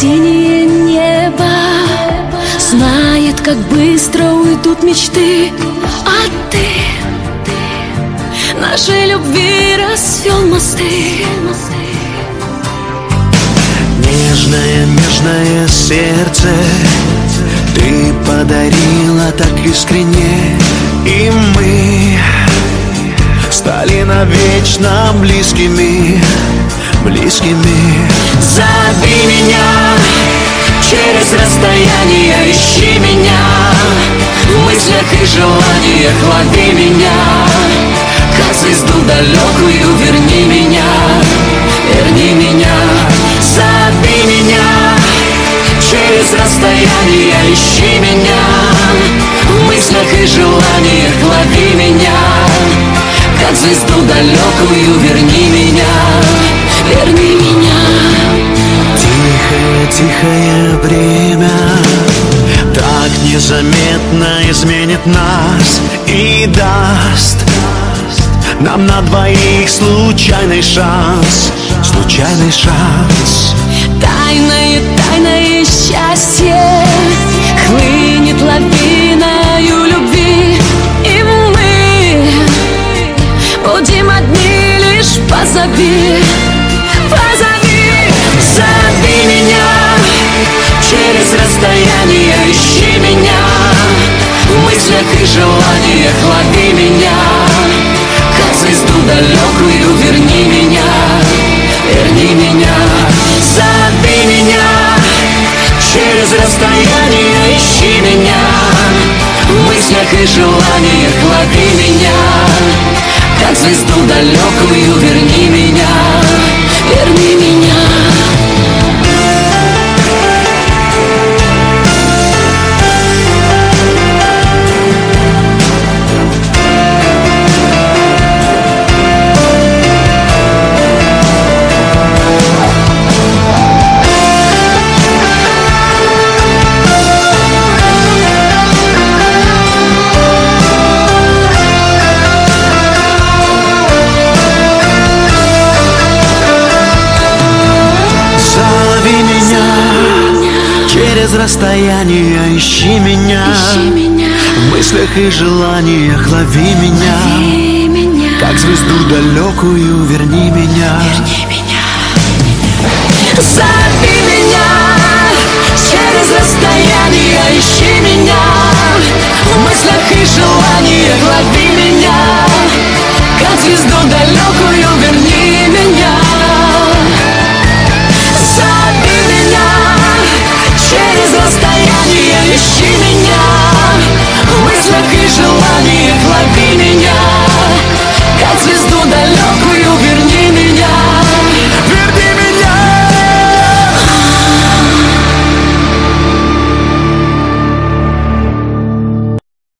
синее небо Знает, как быстро уйдут мечты. А ты нашей любви расцвел мосты. Нежное, нежное сердце Ты подарила так искренне. И мы Стали навечно близкими Близкими. Зови меня через расстояние Ищи меня. Мыслях и желаниях Лови меня, как звезду далекую Верни меня, верни меня Зови меня. Через расстояние Ищи меня. Мыслях и желаниях Лови меня, как звезду далекую Верни меня, верни меня Тихое, время. Так незаметно изменит нас И даст нам на двоих случайный шанс Случайный шанс. Тайное, тайное счастье Хлынет лавиною любви И мы будем одни лишь позови Позови, далекую верни меня Верни меня, зови меня Через расстояние ищи меня. В мыслях и желаниях лови меня. Как звезду далекую верни меня Верни меня Ищи меня. Ищи меня, В мыслях и желаниях лови меня. Лови меня. Как звезду далекую верни меня. Верни меня